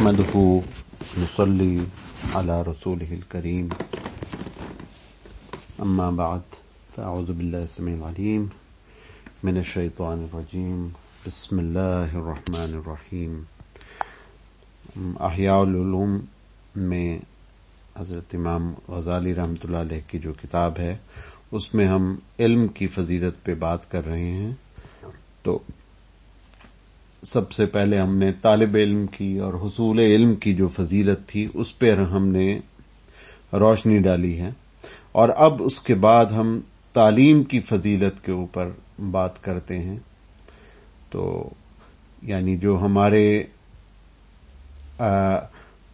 نحمده نصلي على رسوله الكريم. أما بعد، فأعوذ بالله السميع العليم من الشيطان الرجيم. بسم الله الرحمن الرحيم. احیاء العلوم میں حضرت امام غزالی رحمۃ اللہ علیہ کی جو کتاب ہے، اس میں ہم علم کی فضیلت پہ بات کر رہے ہیں۔ تو سب سے پہلے ہم نے طالب علم کی اور حصول علم کی جو فضیلت تھی، اس پہ ہم نے روشنی ڈالی ہے۔ اور اب اس کے بعد ہم تعلیم کی فضیلت کے اوپر بات کرتے ہیں۔ تو یعنی جو ہمارے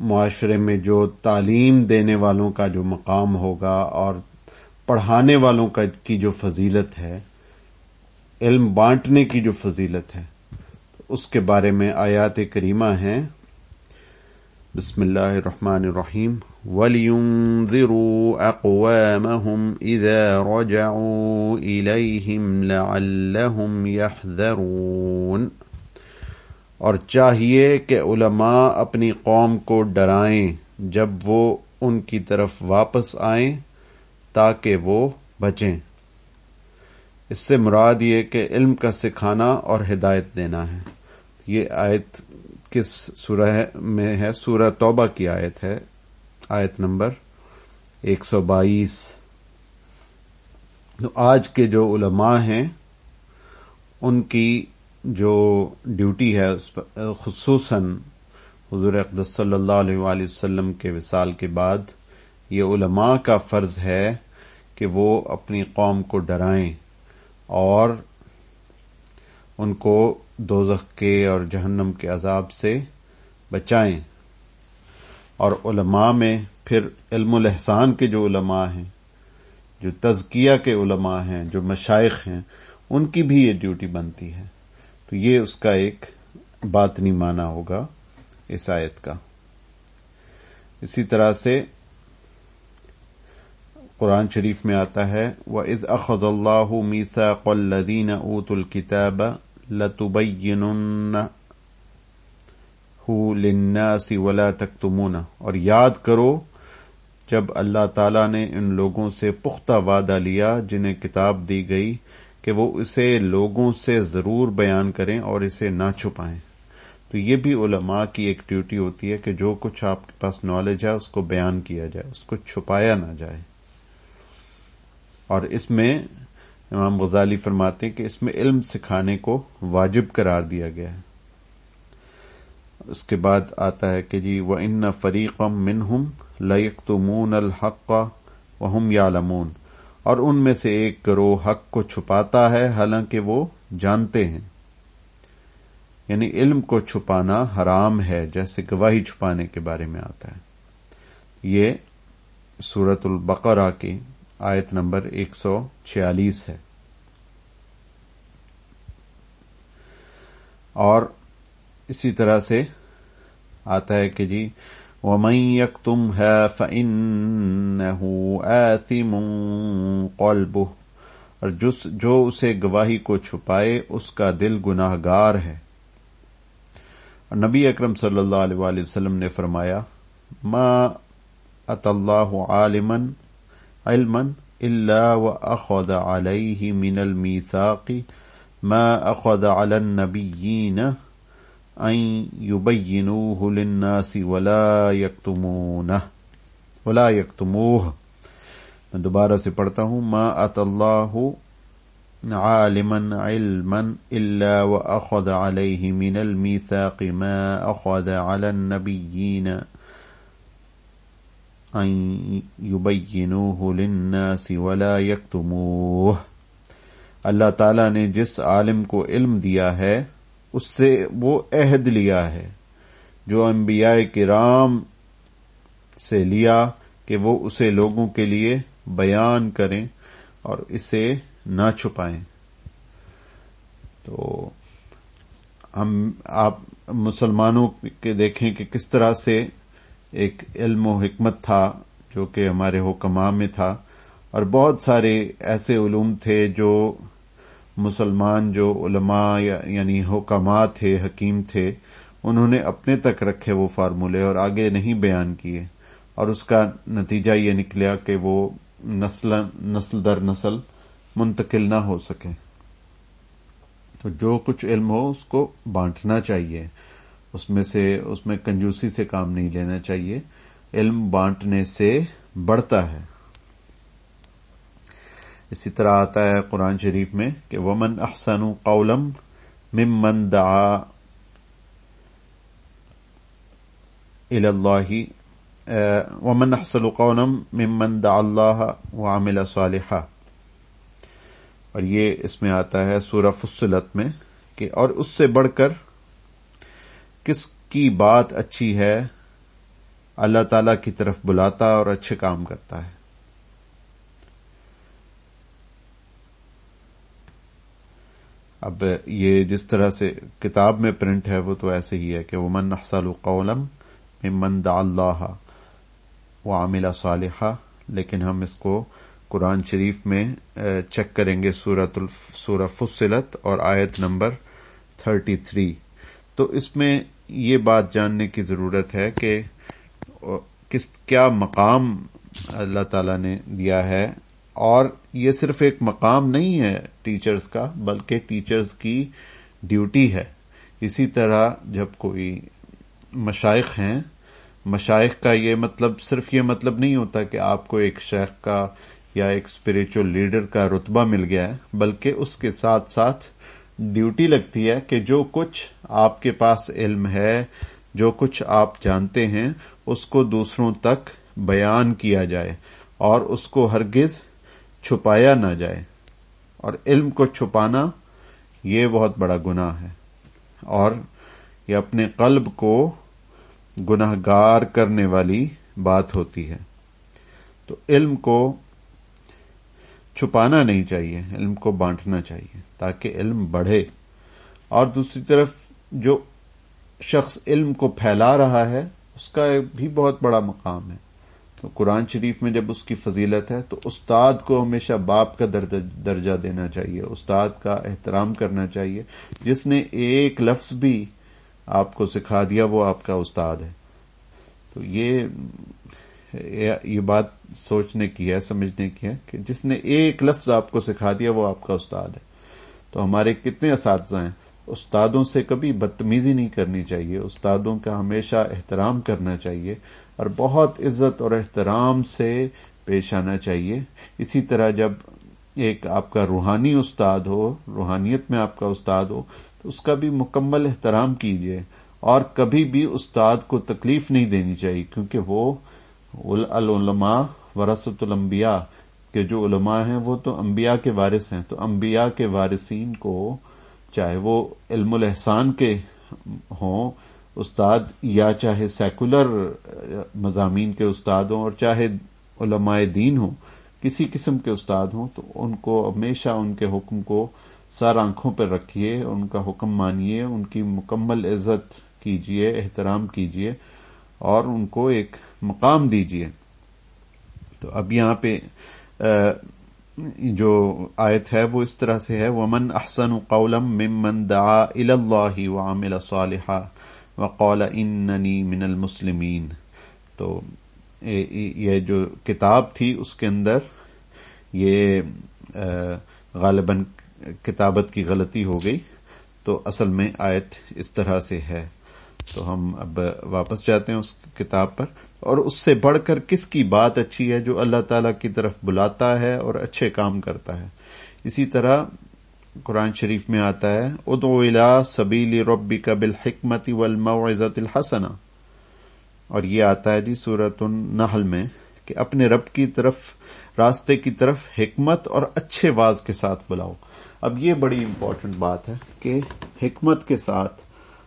معاشرے میں جو تعلیم دینے والوں کا جو مقام ہوگا اور پڑھانے والوں کا کی جو فضیلت ہے، علم بانٹنے کی جو فضیلت ہے اس کے بارے میں آیات کریمہ ہیں۔ بسم اللہ الرحمن الرحیم۔ وَلِيُنذِرُوا أَقْوَامَهُمْ إِذَا رَجَعُوا إِلَيْهِمْ لَعَلَّهُمْ يَحْذَرُونَ۔ اور چاہیے کہ علماء اپنی قوم کو ڈرائیں جب وہ ان کی طرف واپس آئیں تاکہ وہ بچیں۔ اس سے مراد یہ کہ علم کا سکھانا اور ہدایت دینا ہے۔ یہ آیت کس سورہ میں ہے؟ سورہ توبہ کی آیت ہے، آیت نمبر ایک سو بائیس۔ تو آج کے جو علماء ہیں، ان کی جو ڈیوٹی ہے خصوصاً حضور اقدس صلی اللہ علیہ وآلہ وسلم کے وصال کے بعد، یہ علماء کا فرض ہے کہ وہ اپنی قوم کو ڈرائیں اور ان کو دوزخ کے اور جہنم کے عذاب سے بچائیں۔ اور علماء میں پھر علم الاحسان کے جو علماء ہیں، جو تزکیہ کے علماء ہیں، جو مشائق ہیں، ان کی بھی یہ ڈیوٹی بنتی ہے۔ تو یہ اس کا ایک باطنی معنی ہوگا اس آیت کا۔ اسی طرح سے قرآن شریف میں آتا ہے وہ از اخذ اللہ میسا قلدین اوت الکتاب للناس ولا تکتمون۔ اور یاد کرو، جب اللہ تعالی نے ان لوگوں سے پختہ وعدہ لیا جنہیں کتاب دی گئی کہ وہ اسے لوگوں سے ضرور بیان کریں اور اسے نہ چھپائیں۔ تو یہ بھی علماء کی ایک ڈیوٹی ہوتی ہے کہ جو کچھ آپ کے پاس نالج ہے، اس کو بیان کیا جائے، اس کو چھپایا نہ جائے۔ اور اس میں امام غزالی فرماتے ہیں کہ اس میں علم سکھانے کو واجب قرار دیا گیا ہے۔ اس کے بعد آتا ہے کہ جی وہ ان فریقم منہم لمون الحق وہم یا لمون اور ان میں سے ایک گروہ حق کو چھپاتا ہے، حالانکہ وہ جانتے ہیں۔ یعنی علم کو چھپانا حرام ہے، جیسے گواہی چھپانے کے بارے میں آتا ہے۔ یہ سورت البقرہ کی آیت نمبر ایک سو چھیالیس ہے۔ اور اسی طرح سے آتا ہے کہ جی ومن يكتمها فإنه آثم قلبه۔ اور جس، جو اسے گواہی کو چھپائے، اس کا دل گناہ گار ہے۔ اور نبی اکرم صلی اللہ علیہ وآلہ وسلم نے فرمایا، ما ات اللہ عالما علما الا واخذ عليه من الميثاق ما اخذ على النبيين ان يبينوه للناس ولا يكتمونه، ولا يكتموه. میں دوبارہ سے پڑھتا ہوں، ما ات اللہ عالما، علما الا واخذ عليه من الميثاق ما اخذ على النبيين ان يبينوه للناس ولا يكتموه۔ اللہ تعالی نے جس عالم کو علم دیا ہے، اس سے وہ عہد لیا ہے۔ جو انبیاء کرام سے لیا کہ وہ اسے لوگوں کے لیے بیان کریں اور اسے نہ چھپائیں۔ تو ہم آپ مسلمانوں کے دیکھیں کہ کس طرح سے ایک علم و حکمت تھا جو کہ ہمارے حکماں میں تھا، اور بہت سارے ایسے علوم تھے جو مسلمان، جو علماء یعنی حکمات تھے، حکیم تھے، انہوں نے اپنے تک رکھے وہ فارمولے اور آگے نہیں بیان کیے۔ اور اس کا نتیجہ یہ نکلیا کہ وہ نسل نسل در نسل منتقل نہ ہو سکے۔ تو جو کچھ علم ہو اس کو بانٹنا چاہیے۔ اس میں سے اس میں کنجوسی سے کام نہیں لینا چاہیے۔ علم بانٹنے سے بڑھتا ہے۔ اسی طرح آتا ہے قرآن شریف میں کہ ومن احسن قولم ممن دعا اللہ ومن احسن قولم ممن دعا اللہ وعمل صالحا۔ اور یہ اس میں آتا ہے سورہ فصلت میں کہ اور اس سے بڑھ کر کس کی بات اچھی ہے، اللہ تعالی کی طرف بلاتا اور اچھے کام کرتا ہے۔ اب یہ جس طرح سے کتاب میں پرنٹ ہے، وہ تو ایسے ہی ہے کہ وہ من احسل قولم ممن دا اللہ و عاملہ صالحہ لیکن ہم اس کو قرآن شریف میں چیک کریں گے سورت سورہ فصلت اور آیت نمبر 33 تو اس میں یہ بات جاننے کی ضرورت ہے کہ کس کیا مقام اللہ تعالی نے دیا ہے اور یہ صرف ایک مقام نہیں ہے ٹیچرز کا، بلکہ ٹیچرز کی ڈیوٹی ہے۔ اسی طرح جب کوئی مشائق ہیں، مشائق کا یہ مطلب صرف یہ مطلب نہیں ہوتا کہ آپ کو ایک شیخ کا یا ایک اسپرچل لیڈر کا رتبہ مل گیا ہے، بلکہ اس کے ساتھ ساتھ ڈیوٹی لگتی ہے کہ جو کچھ آپ کے پاس علم ہے، جو کچھ آپ جانتے ہیں، اس کو دوسروں تک بیان کیا جائے اور اس کو ہرگز چھپایا نہ جائے۔ اور علم کو چھپانا یہ بہت بڑا گناہ ہے۔ اور یہ اپنے قلب کو گناہ گار کرنے والی بات ہوتی ہے۔ تو علم کو چھپانا نہیں چاہیے، علم کو بانٹنا چاہیے تاکہ علم بڑھے۔ اور دوسری طرف جو شخص علم کو پھیلا رہا ہے، اس کا بھی بہت بڑا مقام ہے۔ تو قرآن شریف میں جب اس کی فضیلت ہے، تو استاد کو ہمیشہ باپ کا درجہ دینا چاہیے، استاد کا احترام کرنا چاہیے۔ جس نے ایک لفظ بھی آپ کو سکھا دیا، وہ آپ کا استاد ہے۔ تو یہ یہ بات سوچنے کی ہے، سمجھنے کی ہے کہ جس نے ایک لفظ آپ کو سکھا دیا، وہ آپ کا استاد ہے۔ تو ہمارے کتنے اساتذہ ہیں، استادوں سے کبھی بدتمیزی نہیں کرنی چاہیے، استادوں کا ہمیشہ احترام کرنا چاہیے اور بہت عزت اور احترام سے پیش آنا چاہیے۔ اسی طرح جب ایک آپ کا روحانی استاد ہو، روحانیت میں آپ کا استاد ہو، تو اس کا بھی مکمل احترام کیجیے اور کبھی بھی استاد کو تکلیف نہیں دینی چاہیے، کیونکہ وہ العلماء ورثت الانبیاء کے جو علماء ہیں وہ تو انبیاء کے وارث ہیں، تو انبیاء کے وارثین کو چاہے وہ علم الاحسان کے ہوں، استاد، یا چاہے سیکولر مضامین کے استاد ہوں، اور چاہے علماء دین ہوں، کسی قسم کے استاد ہوں، تو ان کو ہمیشہ ان کے حکم کو سر آنکھوں پر رکھیے، ان کا حکم مانیے، ان کی مکمل عزت کیجیے، احترام کیجیے اور ان کو ایک مقام دیجیے تو اب یہاں پہ جو آیت ہے وہ اس طرح سے ہے، ومن احسن قولم ممن دعا الى اللہ وعمل صالحا وقول اننی من المسلمین تو یہ جو کتاب تھی اس کے اندر، یہ غالباً کتابت کی غلطی ہو گئی۔ تو اصل میں آیت اس طرح سے ہے۔ تو ہم اب واپس جاتے ہیں اس کتاب پر۔ اور اس سے بڑھ کر کس کی بات اچھی ہے جو اللہ تعالی کی طرف بلاتا ہے اور اچھے کام کرتا ہے۔ اسی طرح قرآن شریف میں آتا ہے ادو الا سبیلی ربی کا بالحکمتی والموعظت الحسنہ۔ اور یہ آتا ہے جی سورت النحل میں کہ اپنے رب کی طرف، راستے کی طرف حکمت اور اچھے واز کے ساتھ بلاؤ۔ اب یہ بڑی امپورٹنٹ بات ہے کہ حکمت کے ساتھ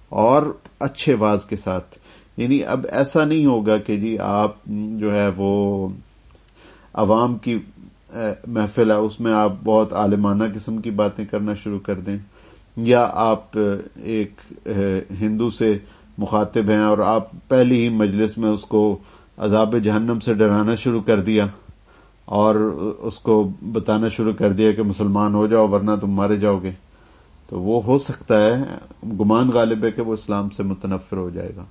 اور اچھے واز کے ساتھ۔ یعنی اب ایسا نہیں ہوگا کہ جی آپ جو ہے وہ عوام کی محفل ہے، اس میں آپ بہت عالمانہ قسم کی باتیں کرنا شروع کر دیں۔ یا آپ ایک ہندو سے مخاطب ہیں اور آپ پہلی ہی مجلس میں اس کو عذاب جہنم سے ڈرانا شروع کر دیا اور اس کو بتانا شروع کر دیا کہ مسلمان ہو جاؤ ورنہ تم مارے جاؤ گے۔ تو وہ ہو سکتا ہے، گمان غالب ہے کہ وہ اسلام سے متنفر ہو جائے گا۔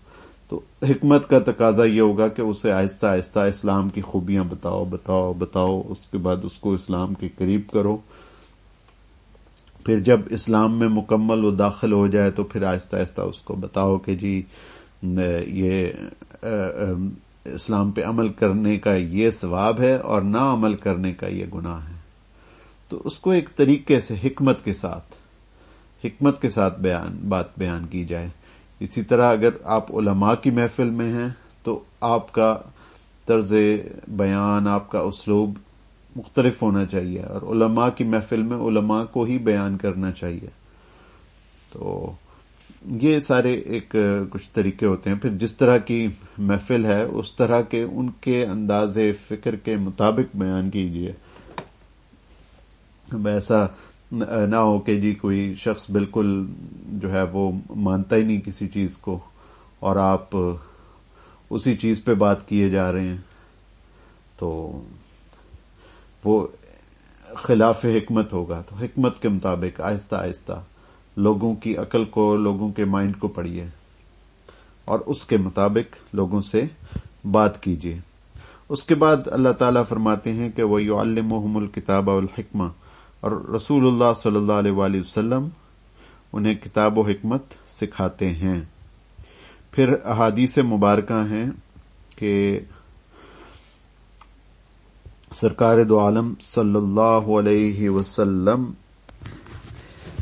تو حکمت کا تقاضا یہ ہوگا کہ اسے آہستہ آہستہ اسلام کی خوبیاں بتاؤ بتاؤ بتاؤ، اس کے بعد اس کو اسلام کے قریب کرو۔ پھر جب اسلام میں مکمل وہ داخل ہو جائے تو پھر آہستہ آہستہ اس کو بتاؤ کہ جی یہ اسلام پہ عمل کرنے کا یہ ثواب ہے اور نہ عمل کرنے کا یہ گناہ ہے۔ تو اس کو ایک طریقے سے حکمت کے ساتھ حکمت کے ساتھ بیان، بات بیان کی جائے۔ اسی طرح اگر آپ علماء کی محفل میں ہیں، تو آپ کا طرز بیان، آپ کا اسلوب مختلف ہونا چاہیے۔ اور علماء کی محفل میں علماء کو ہی بیان کرنا چاہیے۔ تو یہ سارے ایک کچھ طریقے ہوتے ہیں۔ پھر جس طرح کی محفل ہے، اس طرح کے ان کے انداز فکر کے مطابق بیان کیجیے ایسا نہ ہو کہ جی کوئی شخص بالکل جو ہے وہ مانتا ہی نہیں کسی چیز کو اور آپ اسی چیز پہ بات کیے جا رہے ہیں، تو وہ خلاف حکمت ہوگا۔ تو حکمت کے مطابق آہستہ آہستہ لوگوں کی عقل کو، لوگوں کے مائنڈ کو پڑھیے اور اس کے مطابق لوگوں سے بات کیجیے۔ اس کے بعد اللہ تعالیٰ فرماتے ہیں کہ وہ یو الکتاب الحکمہ اور رسول اللہ صلی اللہ علیہ وآلہ وسلم انہیں کتاب و حکمت سکھاتے ہیں۔ پھر احادیث مبارکہ ہیں کہ سرکار دو عالم صلی اللہ علیہ وسلم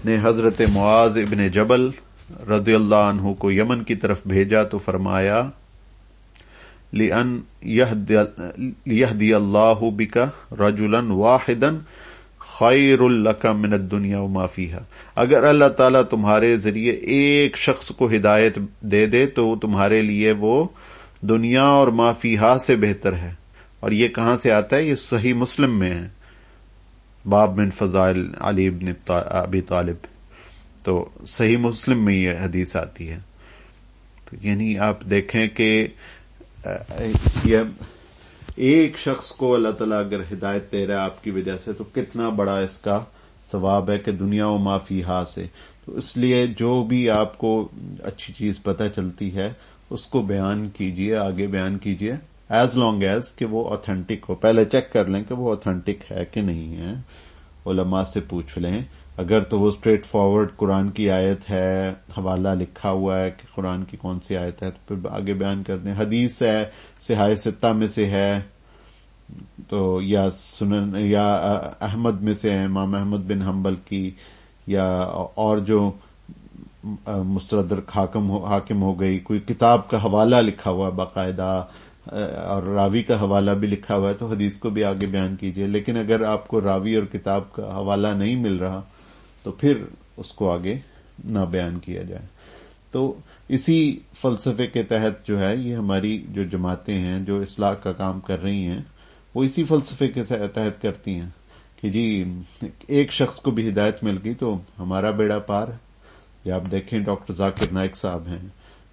نے حضرت معاذ ابن جبل رضی اللہ عنہ کو یمن کی طرف بھیجا تو فرمایا لِيَهْدِيَ اللَّهُ بِكَ رَجُلًا وَاحِدًا خیر القا منت دنیا و معافی اگر اللہ تعالیٰ تمہارے ذریعے ایک شخص کو ہدایت دے دے، تو تمہارے لیے وہ دنیا اور معافی سے بہتر ہے۔ اور یہ کہاں سے آتا ہے؟ یہ صحیح مسلم میں ہے۔ باب من فضائل علی ابن ابی طالب۔ تو صحیح مسلم میں یہ حدیث آتی ہے۔ تو یعنی آپ دیکھیں کہ یہ ایک شخص کو اللہ تعالیٰ اگر ہدایت دے رہا ہے آپ کی وجہ سے تو کتنا بڑا اس کا ثواب ہے کہ دنیا و معافی ہا سے۔ تو اس لیے جو بھی آپ کو اچھی چیز پتہ چلتی ہے، اس کو بیان کیجیے، آگے بیان کیجیے۔ ایز لانگ ایز کہ وہ اوتھینٹک ہو۔ پہلے چیک کر لیں کہ وہ اوتھینٹک ہے کہ نہیں ہے۔ علماء سے پوچھ لیں۔ اگر تو وہ اسٹریٹ فارورڈ قرآن کی آیت ہے، حوالہ لکھا ہوا ہے کہ قرآن کی کون سی آیت ہے، تو پھر آگے بیان کر دیں حدیث ہے، سہائے ستہ میں سے ہے، تو یا سنن، یا احمد میں سے ہے امام احمد بن حنبل کی، یا اور جو مستردر حاکم ہو گئی، کوئی کتاب کا حوالہ لکھا ہوا باقاعدہ، اور راوی کا حوالہ بھی لکھا ہوا ہے، تو حدیث کو بھی آگے بیان کیجیے لیکن اگر آپ کو راوی اور کتاب کا حوالہ نہیں مل رہا تو پھر اس کو آگے نہ بیان کیا جائے۔ تو اسی فلسفے کے تحت جو ہے، یہ ہماری جو جماعتیں ہیں، جو اصلاح کا کام کر رہی ہیں، وہ اسی فلسفے کے تحت کرتی ہیں کہ جی ایک شخص کو بھی ہدایت مل گئی تو ہمارا بیڑا پار یا آپ دیکھیں، ڈاکٹر ذاکر نائک صاحب ہیں،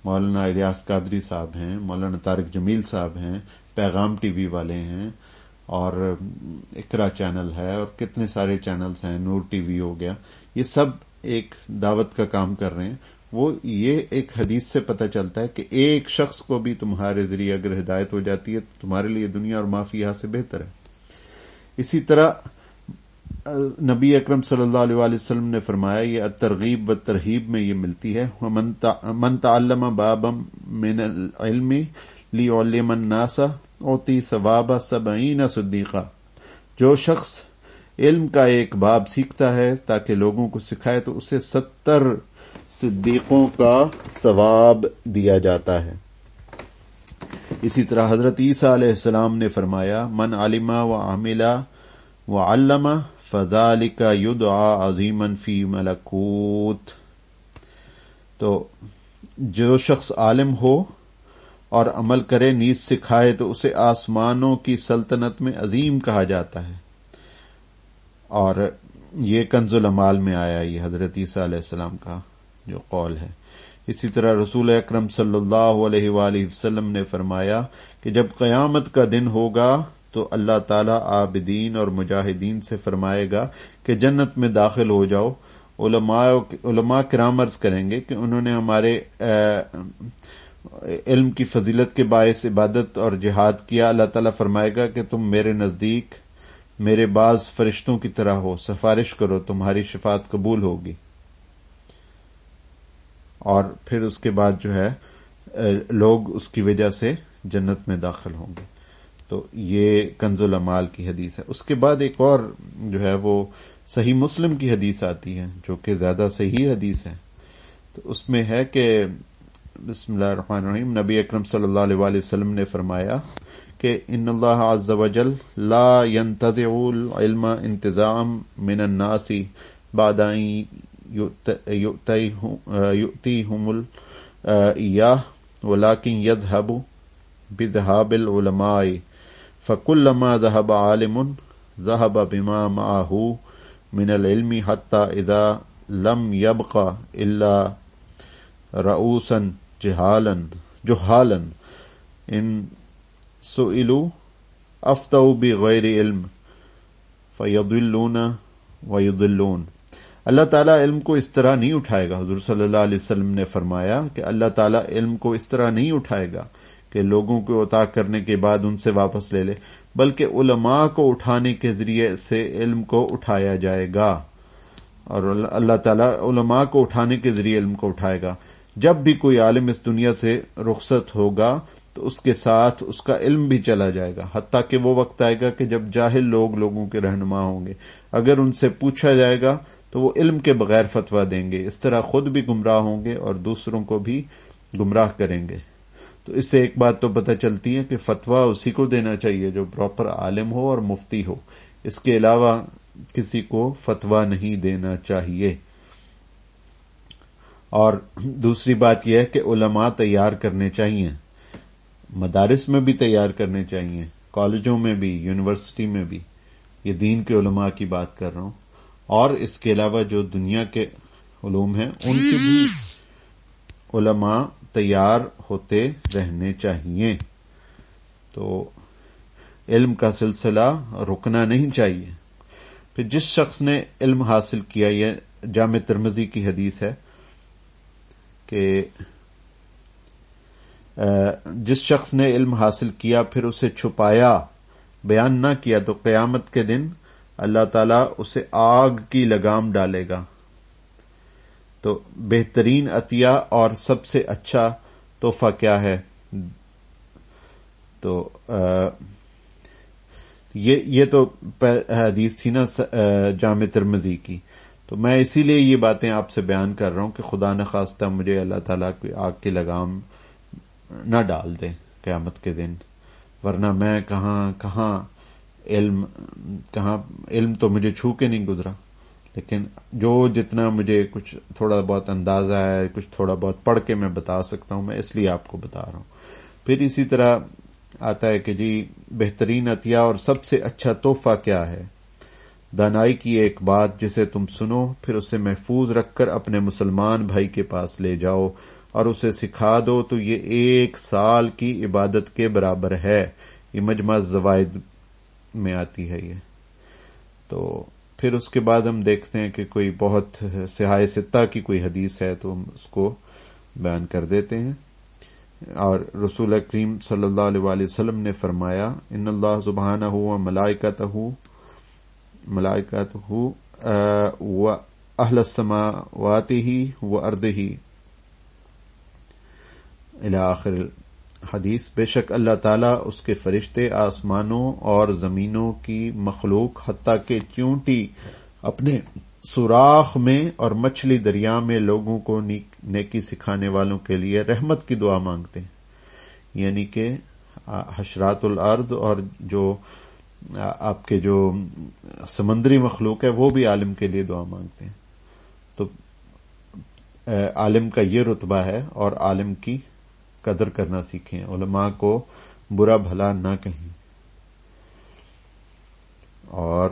مولانا الیاس قادری صاحب ہیں، مولانا طارق جمیل صاحب ہیں، پیغام ٹی وی والے ہیں، اور اکرا چینل ہے، اور کتنے سارے چینلز ہیں، نور ٹی وی ہو گیا۔ یہ سب ایک دعوت کا کام کر رہے ہیں۔ وہ یہ ایک حدیث سے پتہ چلتا ہے کہ ایک شخص کو بھی تمہارے ذریعے اگر ہدایت ہو جاتی ہے تو تمہارے لیے دنیا اور معافی یہاں سے بہتر ہے۔ اسی طرح، نبی اکرم صلی اللہ علیہ وسلم نے فرمایا، یہ ترغیب و ترغیب میں یہ ملتی ہے۔ من تعلم بابم من العلم لی علم الناسا اوتی ثواب سبعین صدیقہ۔ جو شخص علم کا ایک باب سیکھتا ہے تاکہ لوگوں کو سکھائے تو اسے ستر صدیقوں کا ثواب دیا جاتا ہے۔ اسی طرح حضرت عیسیٰ علیہ السلام نے فرمایا، من علما و عاملہ و علامہ فضال کا ید عظیم فی ملکوت. تو جو شخص عالم ہو اور عمل کرے، نیز سکھائے، تو اسے آسمانوں کی سلطنت میں عظیم کہا جاتا ہے۔ اور یہ کنز المال میں آیا یہ حضرت عیسیٰ علیہ السلام کا جو قول ہے۔ اسی طرح رسول اکرم صلی اللہ علیہ وآلہ وسلم نے فرمایا کہ جب قیامت کا دن ہوگا تو اللہ تعالی عابدین اور مجاہدین سے فرمائے گا کہ جنت میں داخل ہو جاؤ۔ علماء علماء کرامرز کریں گے کہ انہوں نے ہمارے علم کی فضیلت کے باعث عبادت اور جہاد کیا۔ اللہ تعالیٰ فرمائے گا کہ تم میرے نزدیک میرے بعض فرشتوں کی طرح ہو، سفارش کرو، تمہاری شفاعت قبول ہوگی۔ اور پھر اس کے بعد جو ہے لوگ اس کی وجہ سے جنت میں داخل ہوں گے۔ تو یہ کنز المال کی حدیث ہے۔ اس کے بعد ایک اور جو ہے، وہ صحیح مسلم کی حدیث آتی ہے، جو کہ زیادہ صحیح حدیث ہے۔ تو اس میں ہے کہ، بسم اللہ الرحمن الرحیم، نبی اکرم صلی اللہ علیہ وآلہ وسلم نے فرمایا کہ ان اللہ عز و جل لا ينتزع العلم انتظام من الناس بعد يؤتيهم الإياه ولكن يذهب بذهاب العلماء فكلما ذهب عالم ذهب بما معه من العلم حتى إذا لم يبقى إلا رؤوسا جهالا جهالا إن سئلوا أفتوا بغير علم فيضلون ويضلون اللہ تعالیٰ علم کو اس طرح نہیں اٹھائے گا۔ حضور صلی اللہ علیہ وسلم نے فرمایا کہ اللہ تعالیٰ علم کو اس طرح نہیں اٹھائے گا کہ لوگوں کو اطاع کرنے کے بعد ان سے واپس لے لے، بلکہ علماء کو اٹھانے کے ذریعے سے علم کو اٹھایا جائے گا۔ اور اللہ تعالیٰ علماء کو اٹھانے کے ذریعے علم کو اٹھائے گا۔ جب بھی کوئی عالم اس دنیا سے رخصت ہوگا تو اس کے ساتھ اس کا علم بھی چلا جائے گا۔ حتیٰ کہ وہ وقت آئے گا کہ جب جاہل لوگ لوگوں کے رہنما ہوں گے۔ اگر ان سے پوچھا جائے گا تو وہ علم کے بغیر فتوا دیں گے۔ اس طرح خود بھی گمراہ ہوں گے اور دوسروں کو بھی گمراہ کریں گے۔ تو اس سے ایک بات تو پتہ چلتی ہے کہ فتوا اسی کو دینا چاہیے جو پراپر عالم ہو اور مفتی ہو۔ اس کے علاوہ کسی کو فتوا نہیں دینا چاہیے۔ اور دوسری بات یہ ہے کہ علماء تیار کرنے چاہیے۔ مدارس میں بھی تیار کرنے چاہیے، کالجوں میں بھی، یونیورسٹی میں بھی۔ یہ دین کے علماء کی بات کر رہا ہوں۔ اور اس کے علاوہ جو دنیا کے علوم ہیں، ان کے بھی علماء تیار ہوتے رہنے چاہیے۔ تو علم کا سلسلہ رکنا نہیں چاہیے۔ پھر جس شخص نے علم حاصل کیا، یہ جامع ترمزی کی حدیث ہے کہ جس شخص نے علم حاصل کیا، پھر اسے چھپایا، بیان نہ کیا، تو قیامت کے دن اللہ تعالیٰ اسے آگ کی لگام ڈالے گا۔ تو بہترین عطیہ اور سب سے اچھا تحفہ کیا ہے؟ تو یہ تو حدیث تھی نا جامع ترمزی کی۔ تو میں اسی لیے یہ باتیں آپ سے بیان کر رہا ہوں کہ خدا نخواستہ مجھے اللہ تعالیٰ کی آگ کی لگام نہ ڈال دے قیامت کے دن، ورنہ میں کہاں کہاں علم کہاں علم تو مجھے چھو کے نہیں گزرا، لیکن جو جتنا مجھے کچھ تھوڑا بہت اندازہ ہے، کچھ تھوڑا بہت پڑھ کے میں بتا سکتا ہوں، میں اس لیے آپ کو بتا رہا ہوں۔ پھر اسی طرح آتا ہے کہ جی بہترین عطیہ اور سب سے اچھا تحفہ کیا ہے؟ دانائی کی ایک بات جسے تم سنو، پھر اسے محفوظ رکھ کر اپنے مسلمان بھائی کے پاس لے جاؤ۔ اور اسے سکھا دو تو یہ ایک سال کی عبادت کے برابر ہے۔ یہ مجمع زوائد میں آتی ہے یہ۔ تو پھر اس کے بعد ہم دیکھتے ہیں کہ کوئی بہت سہائے ستہ کی کوئی حدیث ہے تو ہم اس کو بیان کر دیتے ہیں۔ اور رسول کریم صلی اللہ علیہ وآلہ وسلم نے فرمایا، ان اللہ زبانہ ہو ملائکت ہو ملائکت ہو اہل السماوات ہی، و ارد ہی۔ آخر حدیث بے شک اللہ تعالیٰ اس کے فرشتے، آسمانوں اور زمینوں کی مخلوق، حتیٰ کہ چونٹی اپنے سوراخ میں اور مچھلی دریا میں لوگوں کو نیکی سکھانے والوں کے لیے رحمت کی دعا مانگتے ہیں۔ یعنی کہ حشرات الارض اور جو آپ کے جو سمندری مخلوق ہے، وہ بھی عالم کے لیے دعا مانگتے ہیں۔ تو عالم کا یہ رتبہ ہے اور عالم کی قدر کرنا سیکھیں۔ علماء کو برا بھلا نہ کہیں۔ اور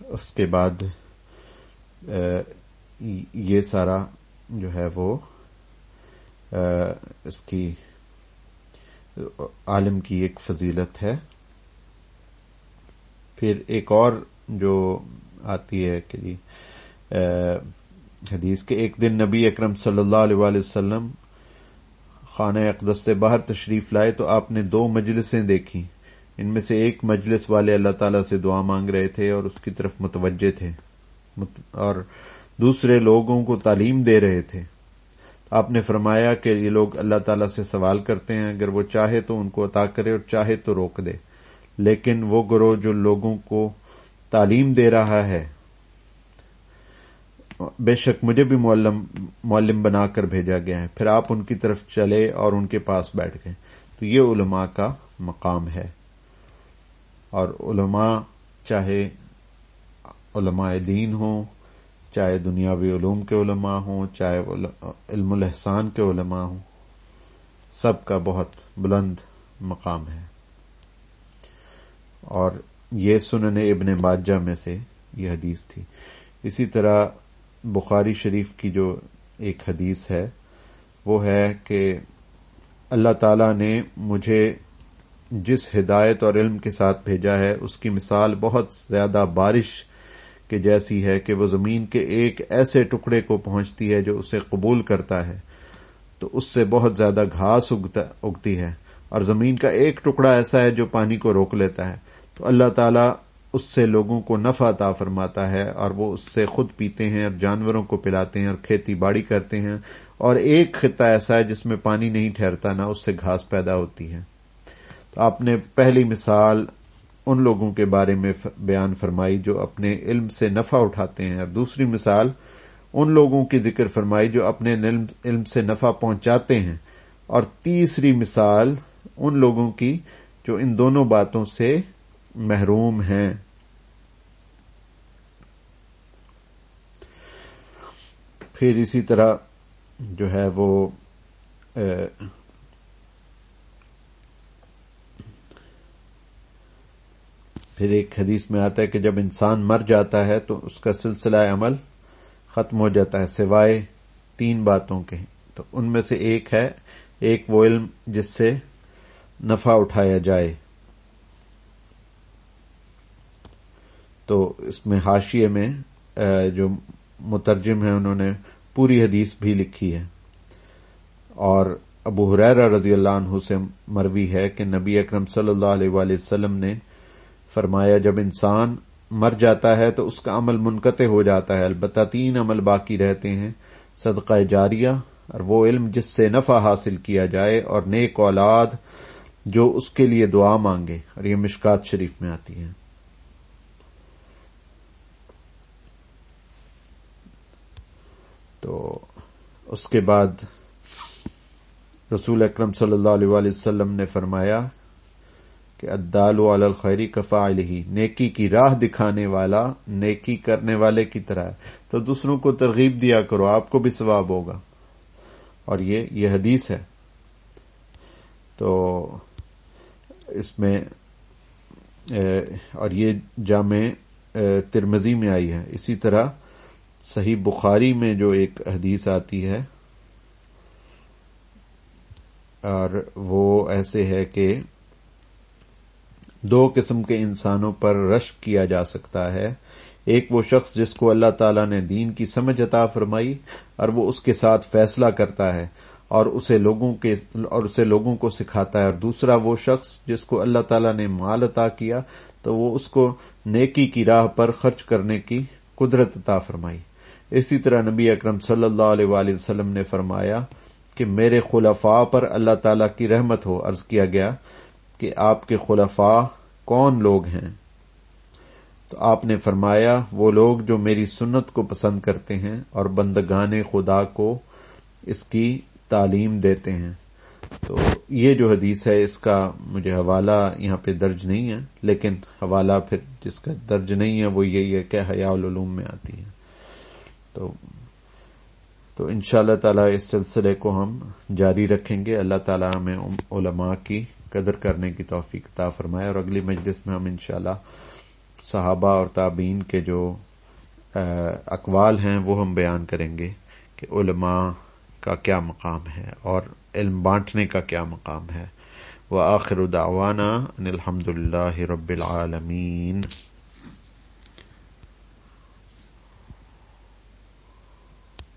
اس کے بعد یہ سارا جو ہے وہ اس کی عالم کی ایک فضیلت ہے۔ پھر ایک اور جو آتی ہے کہ جی حدیث کے ایک دن نبی اکرم صلی اللہ علیہ وآلہ وسلم خانہ اقدس سے باہر تشریف لائے تو آپ نے دو مجلسیں دیکھی ان میں سے ایک مجلس والے اللہ تعالی سے دعا مانگ رہے تھے اور اس کی طرف متوجہ تھے۔ اور دوسرے لوگوں کو تعلیم دے رہے تھے۔ آپ نے فرمایا کہ یہ لوگ اللہ تعالی سے سوال کرتے ہیں، اگر وہ چاہے تو ان کو عطا کرے اور چاہے تو روک دے۔ لیکن وہ گروہ جو لوگوں کو تعلیم دے رہا ہے بے شک مجھے بھی معلم معلم بنا کر بھیجا گیا ہے۔ پھر آپ ان کی طرف چلے اور ان کے پاس بیٹھ گئے۔ تو یہ علماء کا مقام ہے۔ اور علماء چاہے علماء دین ہوں، چاہے دنیاوی علوم کے علماء ہوں، چاہے علم الاحسان کے علماء ہوں، سب کا بہت بلند مقام ہے۔ اور یہ سنن ابن باجہ میں سے یہ حدیث تھی۔ اسی طرح بخاری شریف کی جو ایک حدیث ہے، وہ ہے کہ اللہ تعالی نے مجھے جس ہدایت اور علم کے ساتھ بھیجا ہے، اس کی مثال بہت زیادہ بارش کے جیسی ہے کہ وہ زمین کے ایک ایسے ٹکڑے کو پہنچتی ہے جو اسے قبول کرتا ہے۔ تو اس سے بہت زیادہ گھاس اگتی ہے۔ اور زمین کا ایک ٹکڑا ایسا ہے جو پانی کو روک لیتا ہے۔ تو اللہ تعالیٰ اس سے لوگوں کو نفع عطا فرماتا ہے اور وہ اس سے خود پیتے ہیں اور جانوروں کو پلاتے ہیں اور کھیتی باڑی کرتے ہیں اور ایک خطہ ایسا ہے جس میں پانی نہیں ٹھہرتا، نہ اس سے گھاس پیدا ہوتی ہے۔ تو آپ نے پہلی مثال ان لوگوں کے بارے میں بیان فرمائی جو اپنے علم سے نفع اٹھاتے ہیں۔ اور دوسری مثال، ان لوگوں کی ذکر فرمائی جو اپنے علم سے نفع پہنچاتے ہیں۔ اور تیسری مثال، ان لوگوں کی جو ان دونوں باتوں سے محروم ہیں۔ پھر اسی طرح جو ہے وہ پھر ایک حدیث میں آتا ہے کہ جب انسان مر جاتا ہے تو اس کا سلسلہ عمل ختم ہو جاتا ہے، سوائے تین باتوں کے۔ تو ان میں سے ایک ہے، ایک وہ علم جس سے نفع اٹھایا جائے۔ تو اس میں حاشیے میں جو مترجم ہے انہوں نے پوری حدیث بھی لکھی ہے۔ اور ابو حریر رضی اللہ عنہ سے مروی ہے کہ نبی اکرم صلی اللہ علیہ وآلہ وسلم نے فرمایا، جب انسان مر جاتا ہے تو اس کا عمل منقطع ہو جاتا ہے۔ البتہ تین عمل باقی رہتے ہیں، صدقہ جاریہ، اور وہ علم جس سے نفع حاصل کیا جائے، اور نیک اولاد جو اس کے لیے دعا مانگے۔ اور یہ مشکات شریف میں آتی ہے تو اس کے بعد رسول اکرم صلی اللہ علیہ وسلم نے فرمایا کہ ادال علی الخیری کفا ہی نیکی کی راہ دکھانے والا، نیکی کرنے والے کی طرح ہے۔ تو دوسروں کو ترغیب دیا کرو، آپ کو بھی ثواب ہوگا۔ اور یہ یہ حدیث ہے۔ تو اس میں اور یہ جامع ترمزی میں آئی ہے۔ اسی طرح صحیح بخاری میں جو ایک حدیث آتی ہے، اور وہ ایسے ہے کہ دو قسم کے انسانوں پر رشک کیا جا سکتا ہے۔ ایک وہ شخص جس کو اللہ تعالیٰ نے دین کی سمجھ عطا فرمائی اور وہ اس کے ساتھ فیصلہ کرتا ہے اور اسے لوگوں کے، اور اسے لوگوں کو سکھاتا ہے۔ اور دوسرا وہ شخص جس کو اللہ تعالیٰ نے مال عطا کیا تو وہ اس کو نیکی کی راہ پر خرچ کرنے کی قدرت عطا فرمائی۔ اسی طرح نبی اکرم صلی اللہ علیہ وآلہ وسلم نے فرمایا کہ میرے خلفاء پر اللہ تعالی کی رحمت ہو، عرض کیا گیا کہ آپ کے خلفاء کون لوگ ہیں؟ تو آپ نے فرمایا، وہ لوگ جو میری سنت کو پسند کرتے ہیں اور بندگان خدا کو اس کی تعلیم دیتے ہیں۔ تو یہ جو حدیث ہے، اس کا مجھے حوالہ یہاں پہ درج نہیں ہے، لیکن حوالہ پھر جس کا درج نہیں ہے، وہ یہی ہے کہ حیا العلوم میں آتی ہے۔ تو تو ان شاء اللہ تعالی اس سلسلے کو ہم جاری رکھیں گے۔ اللہ تعالیٰ ہمیں علماء کی قدر کرنے کی توفیق عطا فرمائے اور اگلی مجلس میں ہم انشاءاللہ صحابہ اور تابعین کے جو اقوال ہیں وہ ہم بیان کریں گے کہ علماء کا کیا مقام ہے اور علم بانٹنے کا کیا مقام ہے۔ وہ آخر دعوانا الحمد للہ رب العالمین۔